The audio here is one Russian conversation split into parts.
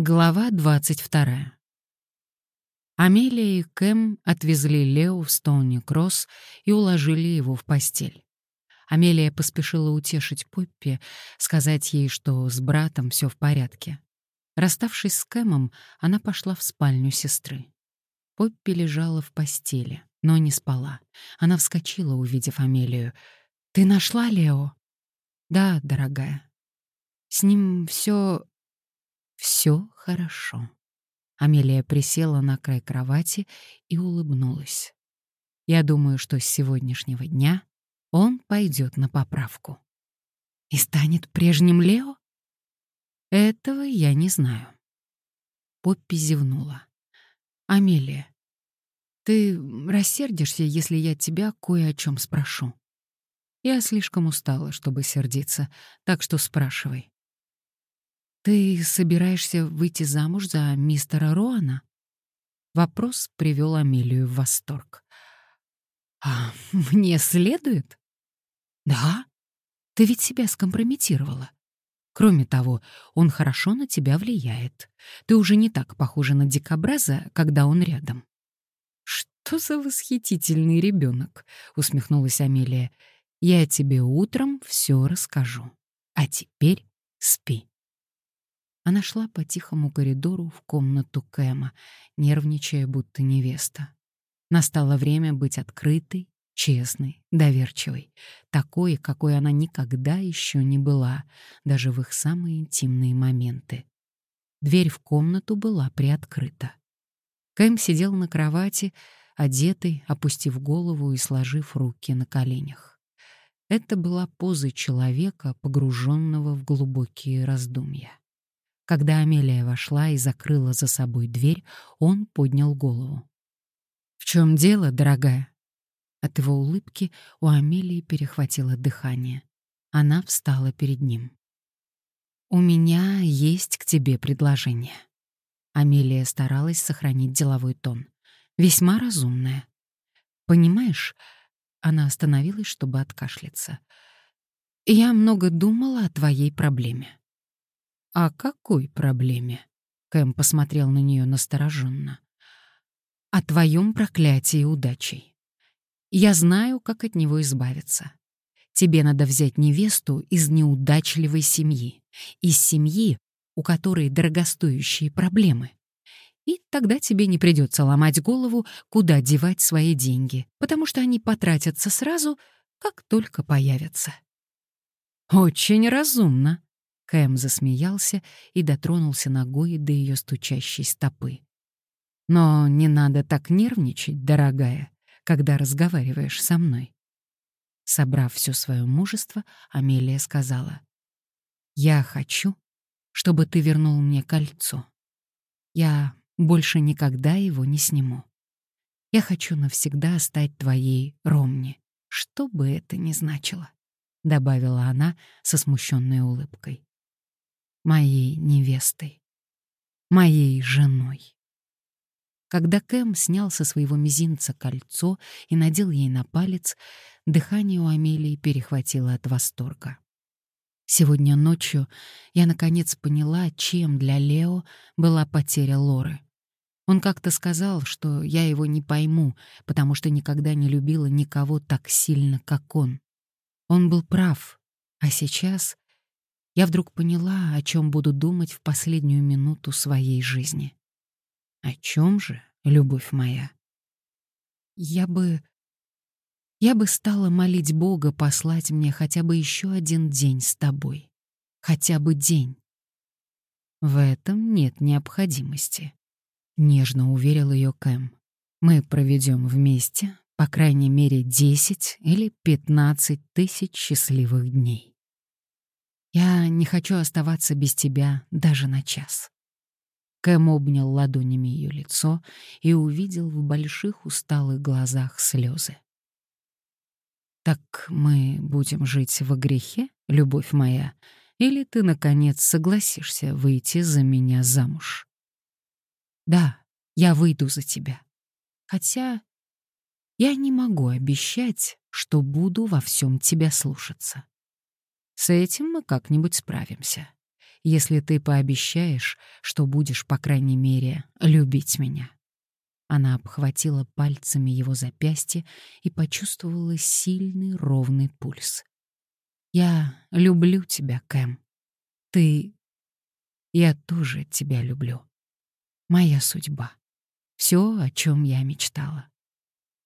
Глава 22. Амелия и Кэм отвезли Лео в Стоуни-Кросс и уложили его в постель. Амелия поспешила утешить Поппи, сказать ей, что с братом все в порядке. Расставшись с Кэмом, она пошла в спальню сестры. Поппи лежала в постели, но не спала. Она вскочила, увидев Амелию. «Ты нашла Лео?» «Да, дорогая. С ним все все хорошо. Амелия присела на край кровати и улыбнулась. Я думаю, что с сегодняшнего дня он пойдет на поправку. И станет прежним Лео? Этого я не знаю. Поппи зевнула. Амелия, ты рассердишься, если я тебя кое о чем спрошу. Я слишком устала, чтобы сердиться, так что спрашивай. «Ты собираешься выйти замуж за мистера Роана?» Вопрос привел Амелию в восторг. «А мне следует?» «Да. Ты ведь себя скомпрометировала. Кроме того, он хорошо на тебя влияет. Ты уже не так похожа на дикобраза, когда он рядом». «Что за восхитительный ребенок?» — усмехнулась Амелия. «Я тебе утром все расскажу. А теперь спи». Она шла по тихому коридору в комнату Кэма, нервничая, будто невеста. Настало время быть открытой, честной, доверчивой, такой, какой она никогда еще не была, даже в их самые интимные моменты. Дверь в комнату была приоткрыта. Кэм сидел на кровати, одетый, опустив голову и сложив руки на коленях. Это была поза человека, погруженного в глубокие раздумья. Когда Амелия вошла и закрыла за собой дверь, он поднял голову. «В чем дело, дорогая?» От его улыбки у Амелии перехватило дыхание. Она встала перед ним. «У меня есть к тебе предложение». Амелия старалась сохранить деловой тон. «Весьма разумное. Понимаешь...» Она остановилась, чтобы откашляться. «Я много думала о твоей проблеме. «О какой проблеме?» Кэм посмотрел на нее настороженно. «О твоем проклятии удачей. Я знаю, как от него избавиться. Тебе надо взять невесту из неудачливой семьи, из семьи, у которой дорогостоящие проблемы. И тогда тебе не придется ломать голову, куда девать свои деньги, потому что они потратятся сразу, как только появятся». «Очень разумно», Кэм засмеялся и дотронулся ногой до ее стучащей стопы. «Но не надо так нервничать, дорогая, когда разговариваешь со мной». Собрав все свое мужество, Амелия сказала, «Я хочу, чтобы ты вернул мне кольцо. Я больше никогда его не сниму. Я хочу навсегда стать твоей Ромни, что бы это ни значило», — добавила она со смущенной улыбкой моей невестой, моей женой. Когда Кэм снял со своего мизинца кольцо и надел ей на палец, дыхание у Амелии перехватило от восторга. Сегодня ночью я наконец поняла, чем для Лео была потеря Лоры. Он как-то сказал, что я его не пойму, потому что никогда не любила никого так сильно, как он. Он был прав, а сейчас я вдруг поняла, о чем буду думать в последнюю минуту своей жизни. О чем же, любовь моя? Я бы... Я бы стала молить Бога послать мне хотя бы еще один день с тобой. Хотя бы день. В этом нет необходимости. Нежно уверил ее Кэм. Мы проведем вместе, по крайней мере, 10 или 15 тысяч счастливых дней. Я не хочу оставаться без тебя даже на час. Кэм обнял ладонями ее лицо и увидел в больших усталых глазах слезы. «Так мы будем жить во грехе, любовь моя, или ты, наконец, согласишься выйти за меня замуж?» «Да, я выйду за тебя. Хотя я не могу обещать, что буду во всем тебя слушаться. С этим мы как-нибудь справимся. если ты пообещаешь, что будешь, по крайней мере, любить меня». Она обхватила пальцами его запястье и почувствовала сильный ровный пульс. «Я люблю тебя, Кэм. Ты... Я тоже тебя люблю. Моя судьба. Все, о чем я мечтала».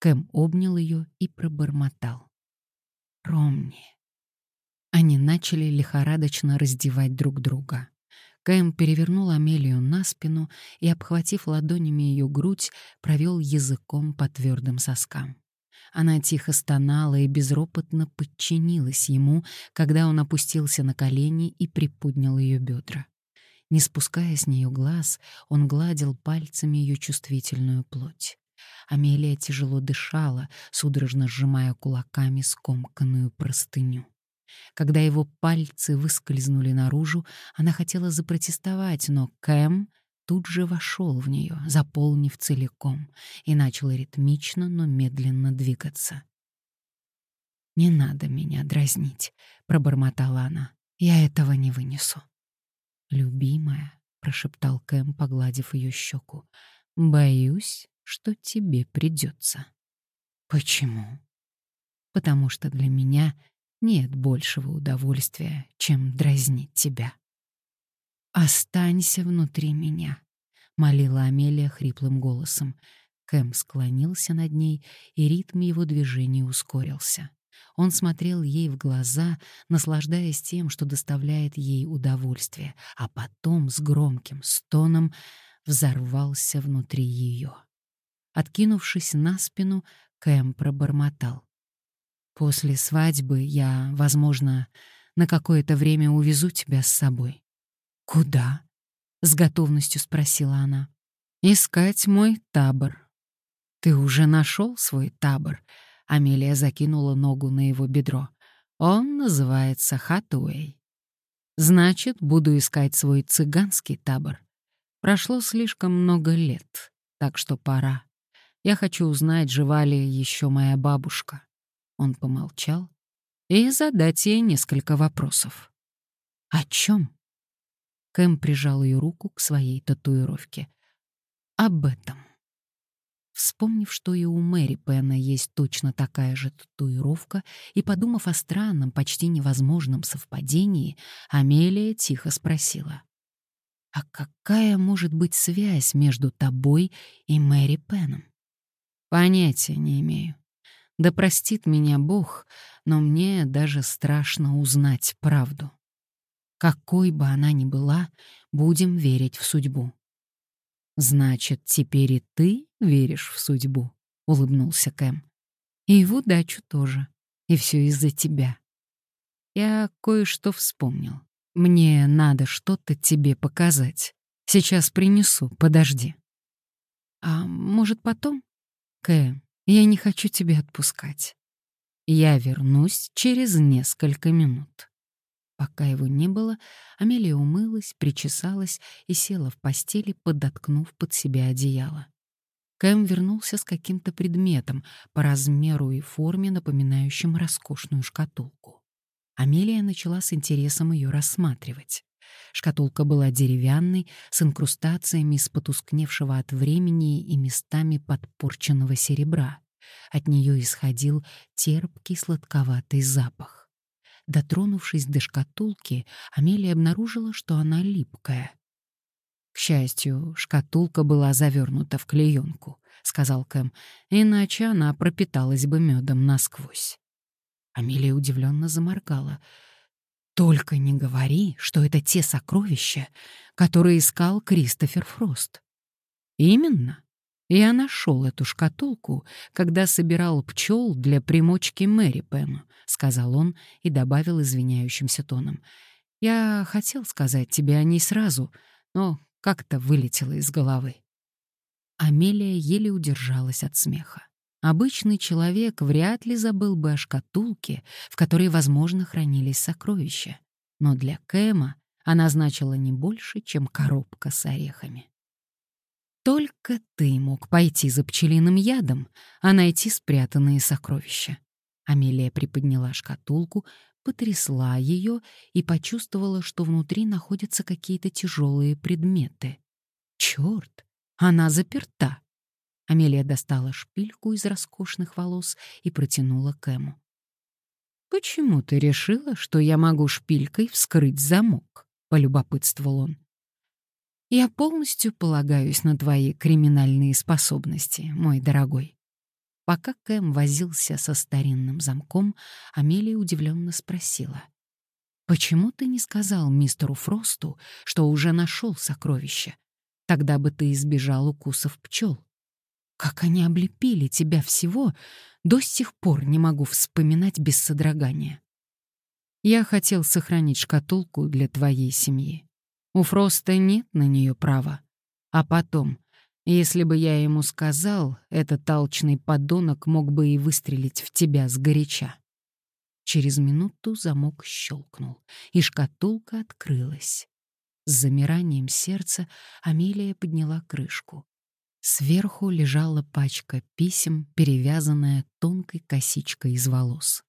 Кэм обнял ее и пробормотал. «Ромни». Они начали лихорадочно раздевать друг друга. Кэм перевернул Амелию на спину и, обхватив ладонями ее грудь, провел языком по твердым соскам. Она тихо стонала и безропотно подчинилась ему, когда он опустился на колени и приподнял ее бедра. Не спуская с нее глаз, он гладил пальцами ее чувствительную плоть. Амелия тяжело дышала, судорожно сжимая кулаками скомканную простыню. Когда его пальцы выскользнули наружу, она хотела запротестовать, но Кэм тут же вошел в нее, заполнив целиком, и начал ритмично, но медленно двигаться. «Не надо меня дразнить», — пробормотала она. «Я этого не вынесу». «Любимая», — прошептал Кэм, погладив ее щеку, — «боюсь, что тебе придется». «Почему?» «Потому что для меня нет большего удовольствия, чем дразнить тебя. «Останься внутри меня», — молила Амелия хриплым голосом. Кэм склонился над ней, и ритм его движения ускорился. Он смотрел ей в глаза, наслаждаясь тем, что доставляет ей удовольствие, а потом с громким стоном взорвался внутри ее. Откинувшись на спину, Кэм пробормотал. После свадьбы я, возможно, на какое-то время увезу тебя с собой. Куда? с готовностью спросила она. Искать мой табор. Ты уже нашел свой табор? Амелия закинула ногу на его бедро. Он называется Хатуэй. Значит, буду искать свой цыганский табор. Прошло слишком много лет, так что пора. Я хочу узнать, жива ли еще моя бабушка. Он помолчал и задать ей несколько вопросов. «О чем?» Кэм прижал ее руку к своей татуировке. «Об этом». Вспомнив, что и у Мэри Пэна есть точно такая же татуировка, и подумав о странном, почти невозможном совпадении, Амелия тихо спросила. «А какая может быть связь между тобой и Мэри Пеном?» «Понятия не имею. Да простит меня Бог, но мне даже страшно узнать правду. Какой бы она ни была, будем верить в судьбу. Значит, теперь и ты веришь в судьбу, улыбнулся Кэм. И в удачу тоже. И все из-за тебя. Я кое-что вспомнил. Мне надо что-то тебе показать. Сейчас принесу, подожди. А может, потом? Кэм, я не хочу тебя отпускать. Я вернусь через несколько минут. Пока его не было, Амелия умылась, причесалась и села в постели, подоткнув под себя одеяло. Кэм вернулся с каким-то предметом по размеру и форме, напоминающим роскошную шкатулку. Амелия начала с интересом ее рассматривать. Шкатулка была деревянной, с инкрустациями из потускневшего от времени и местами подпорченного серебра. От нее исходил терпкий сладковатый запах. Дотронувшись до шкатулки, Амелия обнаружила, что она липкая. «К счастью, шкатулка была завернута в клеенку», — сказал Кэм, «иначе она пропиталась бы медом насквозь». Амелия удивленно заморгала — только не говори, что это те сокровища, которые искал Кристофер Фрост. Именно. Я нашел эту шкатулку, когда собирал пчел для примочки Мэри Пэм, сказал он и добавил извиняющимся тоном. Я хотел сказать тебе о ней сразу, но как-то вылетело из головы. Амелия еле удержалась от смеха. Обычный человек вряд ли забыл бы о шкатулке, в которой, возможно, хранились сокровища. Но для Кэма она значила не больше, чем коробка с орехами. Только ты мог пойти за пчелиным ядом, а найти спрятанные сокровища. Амелия приподняла шкатулку, потрясла ее и почувствовала, что внутри находятся какие-то тяжелые предметы. Черт, она заперта. Амелия достала шпильку из роскошных волос и протянула Кэму. «Почему ты решила, что я могу шпилькой вскрыть замок?» — полюбопытствовал он. «Я полностью полагаюсь на твои криминальные способности, мой дорогой». Пока Кэм возился со старинным замком, Амелия удивленно спросила. «Почему ты не сказал мистеру Фросту, что уже нашел сокровище? Тогда бы ты избежал укусов пчел. Как они облепили тебя всего, до сих пор не могу вспоминать без содрогания. Я хотел сохранить шкатулку для твоей семьи. У Фроста нет на нее права. А потом, если бы я ему сказал, этот толчный подонок мог бы и выстрелить в тебя сгоряча. Через минуту замок щелкнул, и шкатулка открылась. С замиранием сердца Амелия подняла крышку. Сверху лежала пачка писем, перевязанная тонкой косичкой из волос.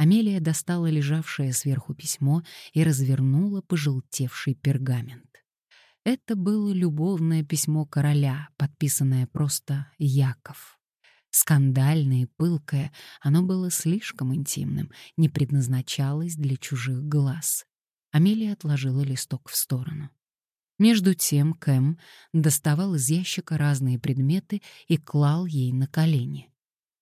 Амелия достала лежавшее сверху письмо и развернула пожелтевший пергамент. Это было любовное письмо короля, подписанное просто «Яков». Скандальное и пылкое, оно было слишком интимным, не предназначалось для чужих глаз. Амелия отложила листок в сторону. Между тем Кэм доставал из ящика разные предметы и клал ей на колени.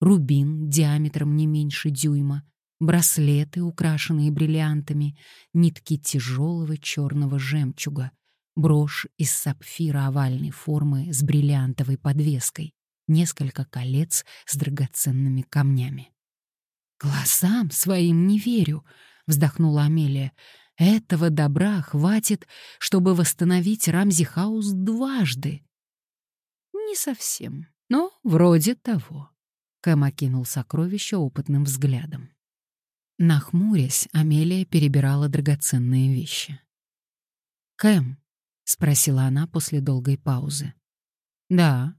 Рубин диаметром не меньше дюйма, браслеты, украшенные бриллиантами, нитки тяжелого черного жемчуга, брошь из сапфира овальной формы с бриллиантовой подвеской, несколько колец с драгоценными камнями. «Глазам своим не верю», — вздохнула Амелия. Этого добра хватит, чтобы восстановить Рамзи-хаус дважды. Не совсем, но вроде того. Кэм окинул сокровище опытным взглядом. Нахмурясь, Амелия перебирала драгоценные вещи. «Кэм?» — спросила она после долгой паузы. «Да».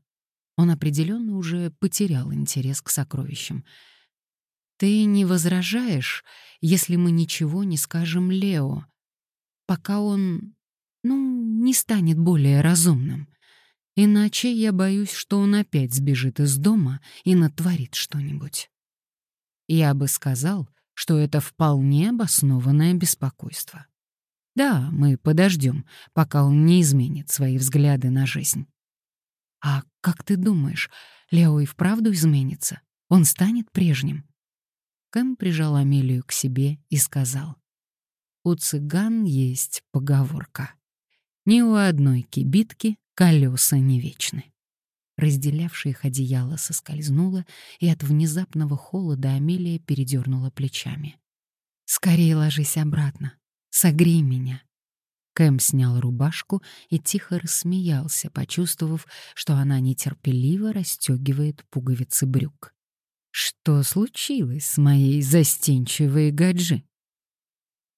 Он определенно уже потерял интерес к сокровищам. «Ты не возражаешь, если мы ничего не скажем Лео, пока он, ну, не станет более разумным? Иначе я боюсь, что он опять сбежит из дома и натворит что-нибудь». Я бы сказал, что это вполне обоснованное беспокойство. Да, мы подождем, пока он не изменит свои взгляды на жизнь. А как ты думаешь, Лео и вправду изменится? Он станет прежним? Кэм прижал Амелию к себе и сказал. «У цыган есть поговорка. Ни у одной кибитки колеса не вечны». Разделявшая их одеяло соскользнуло, и от внезапного холода Амелия передернула плечами. «Скорее ложись обратно. Согрей меня». Кэм снял рубашку и тихо рассмеялся, почувствовав, что она нетерпеливо расстегивает пуговицы брюк. Что случилось с моей застенчивой гаджи?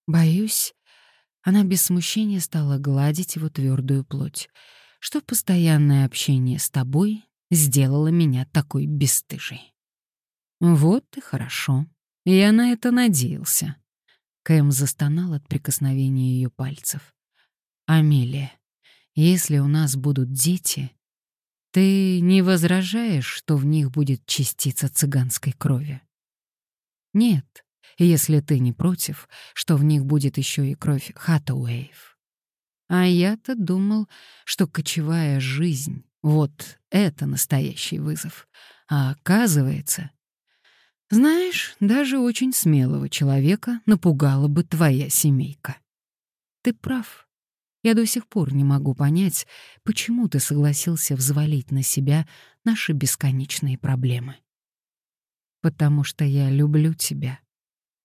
Боюсь, она без смущения стала гладить его твердую плоть, что постоянное общение с тобой сделало меня такой бесстыжей. Вот и хорошо. Я на это надеялся. Кэм застонал от прикосновения ее пальцев. Амелия, если у нас будут дети, ты не возражаешь, что в них будет частица цыганской крови? Нет, если ты не против, что в них будет еще и кровь Хаттауэев. А я-то думал, что кочевая жизнь — вот это настоящий вызов. А оказывается... Знаешь, даже очень смелого человека напугала бы твоя семейка. Ты прав. Я до сих пор не могу понять, почему ты согласился взвалить на себя наши бесконечные проблемы. Потому что я люблю тебя.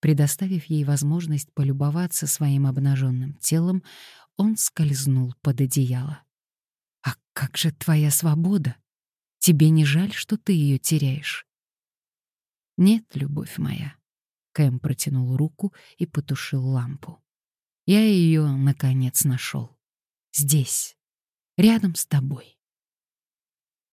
Предоставив ей возможность полюбоваться своим обнаженным телом, он скользнул под одеяло. «А как же твоя свобода? Тебе не жаль, что ты ее теряешь?» «Нет, любовь моя». Кэм протянул руку и потушил лампу. Я ее, наконец, нашел. Здесь, рядом с тобой.